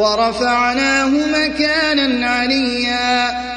وَرَفَعْنَاهُ مَكَانًا عَلِيًّا.